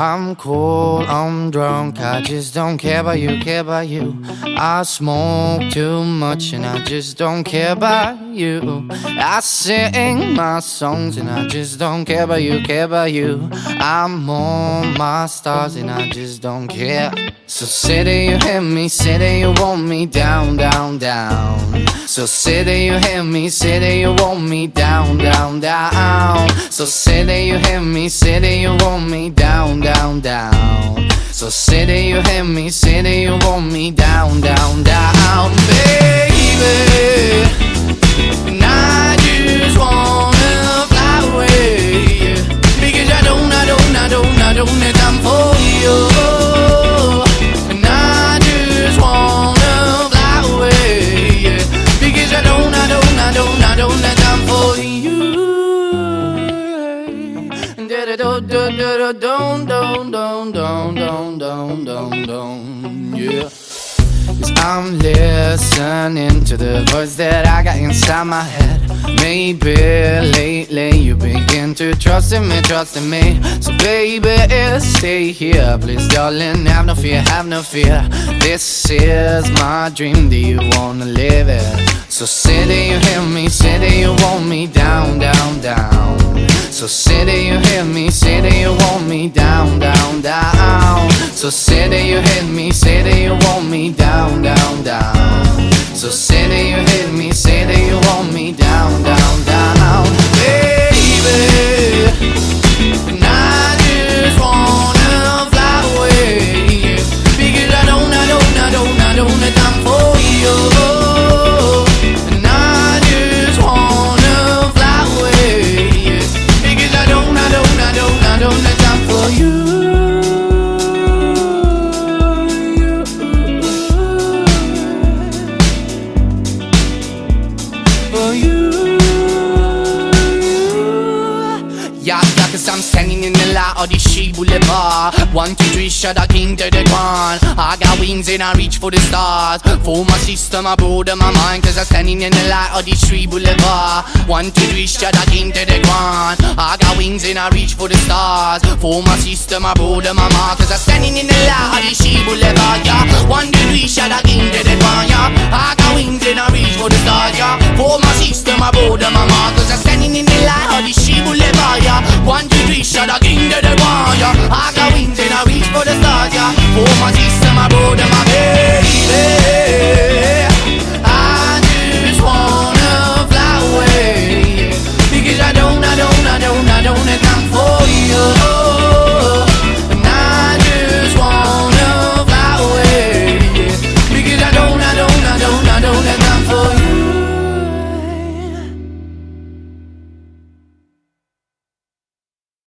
I'm cold, I'm drunk, I just don't care about you, care about you. I smoke too much and I just don't care about you. I sing my songs and I just don't care about you, care about you. I'm on my stars and I just don't care. So say that you hit me, say that you want me down, down, down. So say that you hit me, say that you want me down, down, down. So say that you hit me, say that you want me down, down, down. So say that you hit me, say that you want me down, down, down, baby. Don't, don't, don't, don't, don't, don't, don't, don't, yeah. Cause I'm listening to the voice that I got inside my head. Maybe lately you begin to trust in me, trust in me. So baby, stay here, please, darling. Have no fear, have no fear. This is my dream. Do you wanna live it? So say that you hear me, say that you want me down, say that you hate me, say that you want me down, down, down. So say that you hate me, say that you want me down, down, down. So say that you hate me, say Boulevard. One, two, three, shut a king to the ground. I got wings and I reach for the stars. For my system, I broaden my mind. Cause I'm standing in the light of the Street Boulevard. One, two, three, shut a king to the ground. I got wings and I reach for the stars. For my system, I broaden my mind. Cause I'm standing in the light of the Street Boulevard. Yeah, one, two, three, shut a king to the ground. Yeah, I got wings and I reach for the stars. Yeah, for my system, I broaden my mind. Cause I'm standing in the light of the Street Boulevard. Yeah, one, two, three, shut a